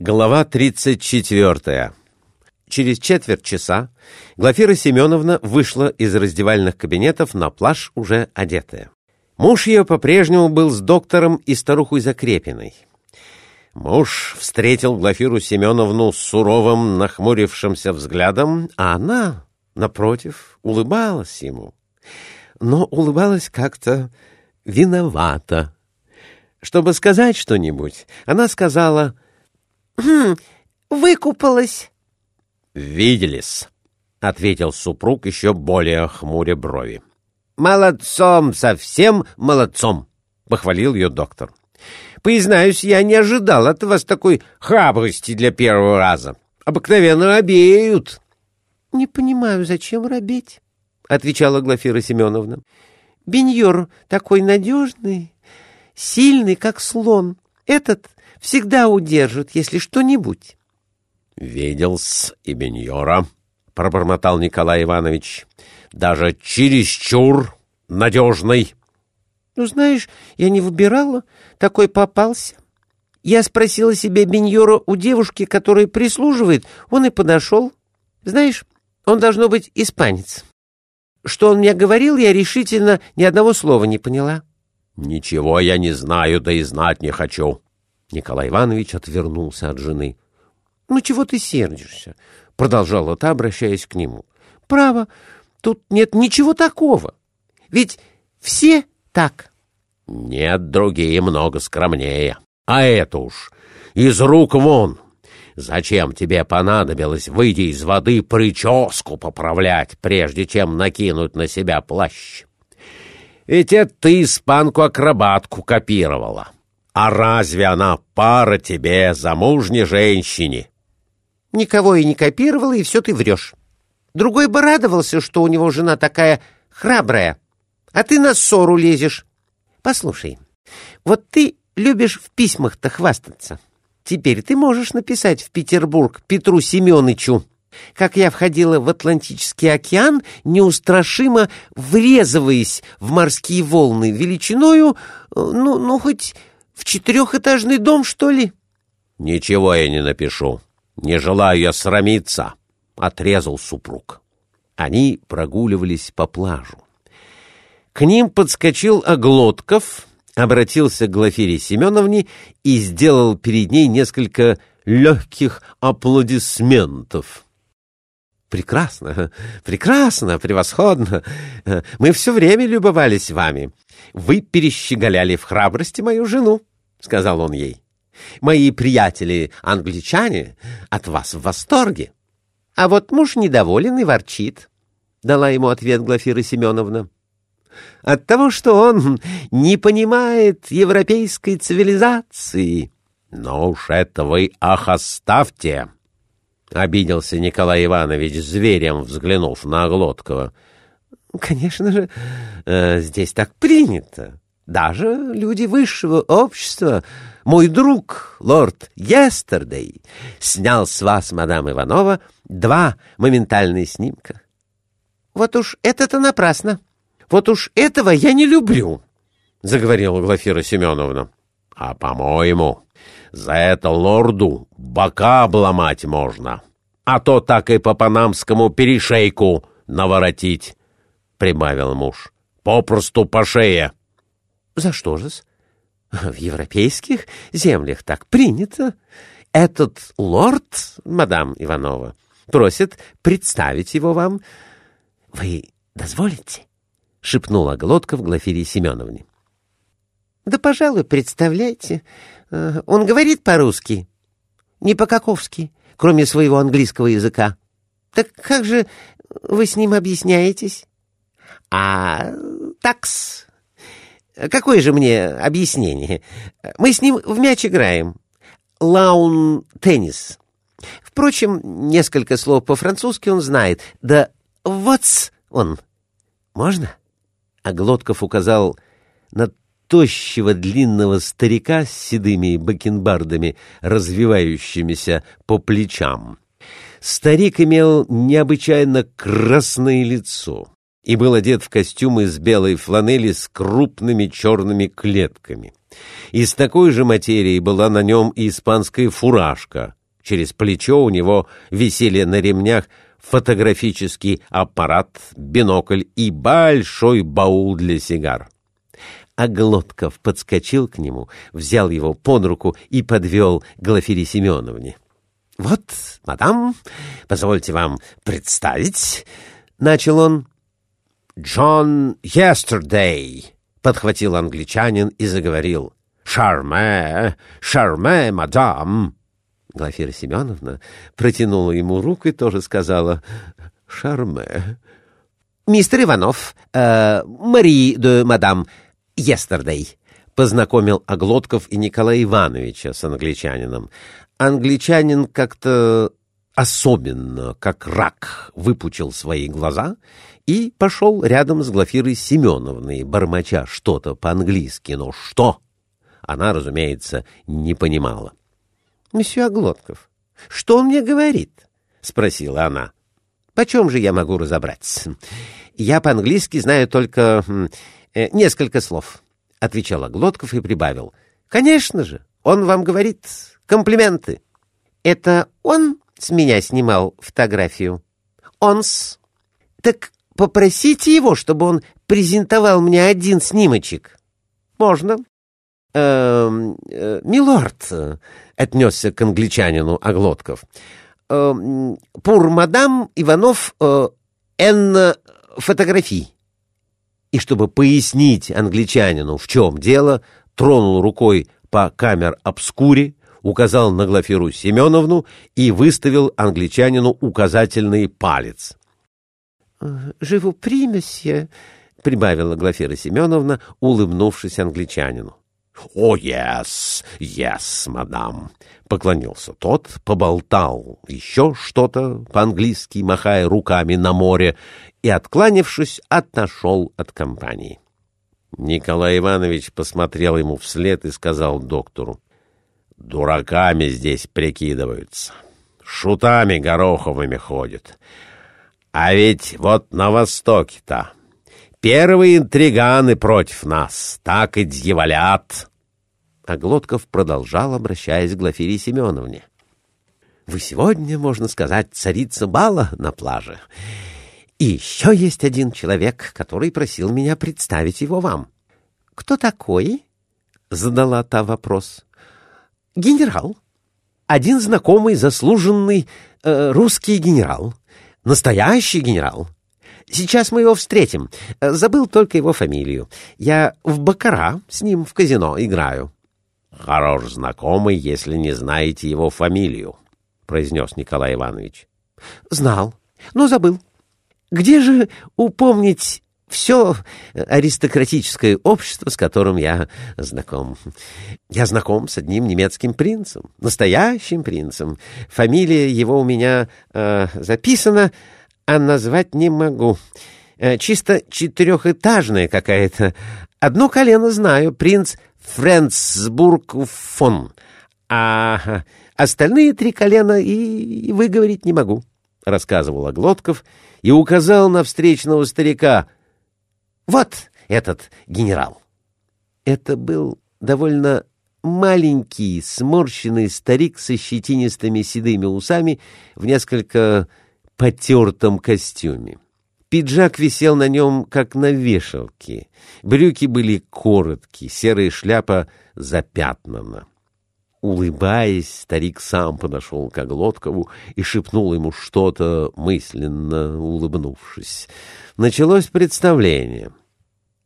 Глава 34. Через четверть часа Глафира Семеновна вышла из раздевальных кабинетов на пляж уже одетая. Муж ее по-прежнему был с доктором и старухой Закрепиной. Муж встретил Глафиру Семеновну с суровым, нахмурившимся взглядом, а она, напротив, улыбалась ему. Но улыбалась как-то виновата. Чтобы сказать что-нибудь, она сказала «Хм, выкупалась». «Виделись», — ответил супруг еще более хмуря брови. «Молодцом, совсем молодцом», — похвалил ее доктор. «Признаюсь, я не ожидал от вас такой храбрости для первого раза. Обыкновенно робеют». «Не понимаю, зачем робеть?» — отвечала Глафира Семеновна. «Беньор такой надежный, сильный, как слон. Этот всегда удержит, если что-нибудь». «Видел-с и Беньора», — пробормотал Николай Иванович. «Даже чересчур надежный». «Ну, знаешь, я не выбирала, такой попался. Я спросила себе Беньора у девушки, которая прислуживает, он и подошел. Знаешь, он должно быть испанец. Что он мне говорил, я решительно ни одного слова не поняла». «Ничего я не знаю, да и знать не хочу». Николай Иванович отвернулся от жены. — Ну, чего ты сердишься? — продолжала та, обращаясь к нему. — Право, тут нет ничего такого. Ведь все так. — Нет, другие много скромнее. А это уж из рук вон. Зачем тебе понадобилось, выйти из воды, прическу поправлять, прежде чем накинуть на себя плащ? Ведь это ты испанку-акробатку копировала. А разве она пара тебе, замужней женщине? Никого и не копировала, и все ты врешь. Другой бы радовался, что у него жена такая храбрая, а ты на ссору лезешь. Послушай, вот ты любишь в письмах-то хвастаться. Теперь ты можешь написать в Петербург Петру Семенычу, как я входила в Атлантический океан, неустрашимо врезываясь в морские волны величиною, ну, ну хоть в четырехэтажный дом, что ли? — Ничего я не напишу. Не желаю я срамиться, — отрезал супруг. Они прогуливались по плажу. К ним подскочил Оглотков, обратился к Глафире Семеновне и сделал перед ней несколько легких аплодисментов. «Прекрасно, прекрасно, превосходно. Мы все время любовались вами. Вы перещеголяли в храбрости мою жену», — сказал он ей. «Мои приятели-англичане от вас в восторге». «А вот муж недоволен и ворчит», — дала ему ответ Глафира Семеновна. «От того, что он не понимает европейской цивилизации». «Но уж это вы ах оставьте!» — обиделся Николай Иванович, зверем взглянув на Оглоткова. Конечно же, э, здесь так принято. Даже люди высшего общества. Мой друг, лорд Естердей, снял с вас, мадам Иванова, два моментальные снимка. Вот уж это-то напрасно. Вот уж этого я не люблю, — заговорила Глафира Семеновна. — А, по-моему, за это лорду бока обломать можно, а то так и по панамскому перешейку наворотить. — прибавил муж. — Попросту по шее. — За что же-с? В европейских землях так принято. Этот лорд, мадам Иванова, просит представить его вам. — Вы дозволите? — шепнула Глотка в Глафире Семеновне. — Да, пожалуй, представляйте. Э, он говорит по-русски, не по-каковски, кроме своего английского языка. Так как же вы с ним объясняетесь? А такс. Какое же мне объяснение? Мы с ним в мяч играем. Лаун-теннис. Впрочем, несколько слов по-французски он знает. Да вот он. Можно? А Глотков указал на тощего длинного старика с седыми бакенбардами, развивающимися по плечам. Старик имел необычайно красное лицо и был одет в костюм из белой фланели с крупными черными клетками. Из такой же материи была на нем и испанская фуражка. Через плечо у него висели на ремнях фотографический аппарат, бинокль и большой баул для сигар. А Глотков подскочил к нему, взял его под руку и подвел к Глафире Семеновне. — Вот, мадам, позвольте вам представить, — начал он. — Джон Естердей, — подхватил англичанин и заговорил. — Шарме, шарме, мадам. Глафира Семеновна протянула ему руку и тоже сказала «Шарме». «Мистер Иванов, э, Мари де мадам Естердей», — познакомил Оглотков и Николая Ивановича с англичанином. Англичанин как-то особенно, как рак, выпучил свои глаза и пошел рядом с Глафирой Семеновной, бормоча что-то по-английски. Но что? Она, разумеется, не понимала. «Месье Оглотков, что он мне говорит?» — спросила она. «Почем же я могу разобраться? Я по-английски знаю только э, несколько слов», — отвечал Оглотков и прибавил. «Конечно же, он вам говорит комплименты». «Это он с меня снимал фотографию?» «Он-с». «Так попросите его, чтобы он презентовал мне один снимочек». «Можно». «Эм, э, «Милорд», — отнесся к англичанину Оглотков. «Э, «Пур мадам Иванов э, эн фотографий». И чтобы пояснить англичанину, в чем дело, тронул рукой по камер-обскуре, указал на Глафиру Семеновну и выставил англичанину указательный палец. «Живу примесье», — прибавила Глафира Семеновна, улыбнувшись англичанину. «О, yes, yes, мадам!» — поклонился тот, поболтал еще что-то по-английски, махая руками на море, и, откланившись, отошел от компании. Николай Иванович посмотрел ему вслед и сказал доктору, «Дураками здесь прикидываются, шутами гороховыми ходят. А ведь вот на Востоке-то Первые интриганы против нас, так и дьяволят. А Глотков продолжал, обращаясь к Глафире Семеновне. Вы сегодня, можно сказать, царица бала на плаже. И еще есть один человек, который просил меня представить его вам. — Кто такой? — задала та вопрос. — Генерал. Один знакомый, заслуженный э, русский генерал. Настоящий генерал. Сейчас мы его встретим. Э, забыл только его фамилию. Я в Бакара с ним в казино играю. — Хорош знакомый, если не знаете его фамилию, — произнес Николай Иванович. — Знал, но забыл. Где же упомнить все аристократическое общество, с которым я знаком. Я знаком с одним немецким принцем, настоящим принцем. Фамилия его у меня э, записана, а назвать не могу. Э, чисто четырехэтажная какая-то. Одно колено знаю, принц Френцбург фон, а остальные три колена и выговорить не могу, — рассказывал Оглотков и указал на встречного старика. Вот этот генерал. Это был довольно маленький, сморщенный старик со щетинистыми седыми усами в несколько потертом костюме. Пиджак висел на нем, как на вешалке. Брюки были короткие, серая шляпа запятнана. Улыбаясь, старик сам подошел к Оглоткову и шепнул ему что-то, мысленно улыбнувшись. Началось представление.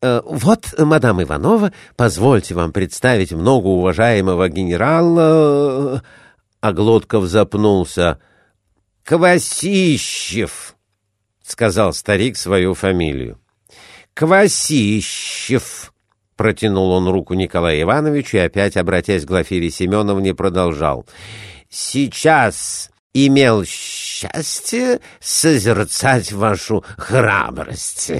«Э, «Вот, мадам Иванова, позвольте вам представить многоуважаемого генерала...» Оглотков запнулся. Квасищев, — сказал старик свою фамилию. Квасищев, — протянул он руку Николаю Ивановичу и опять, обратясь к Глафире Семеновне, продолжал. Сейчас имел счастье созерцать вашу храбрость.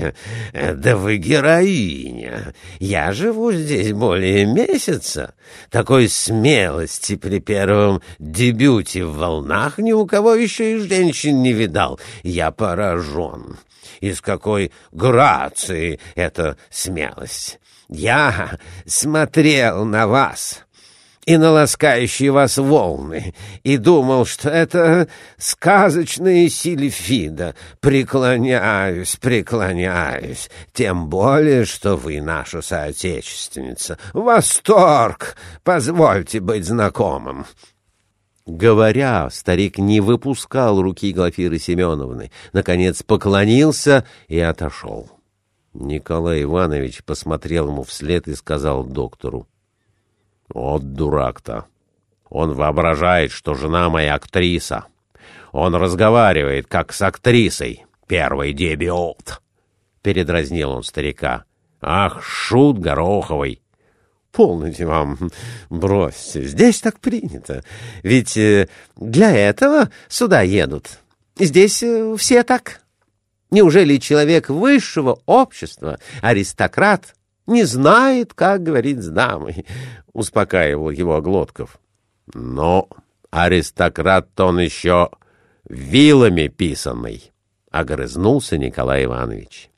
Да вы героиня. Я живу здесь более месяца. Такой смелости при первом дебюте в волнах ни у кого еще и женщин не видал. Я поражен. Из какой грации эта смелость. Я смотрел на вас и на ласкающие вас волны, и думал, что это сказочные сильфида. Преклоняюсь, преклоняюсь, тем более, что вы наша соотечественница. Восторг! Позвольте быть знакомым». Говоря, старик не выпускал руки Глафиры Семеновны, наконец поклонился и отошел. Николай Иванович посмотрел ему вслед и сказал доктору. Вот дурак-то. Он воображает, что жена моя актриса. Он разговаривает, как с актрисой. Первый дебют. Передразнил он старика. Ах, шут Гороховый. Полните вам, бросьте, здесь так принято. Ведь э, для этого сюда едут. Здесь э, все так. Неужели человек высшего общества, аристократ, не знает, как говорить с дамой, — успокаивал его Глотков. Но аристократ-то он еще вилами писанный, — огрызнулся Николай Иванович.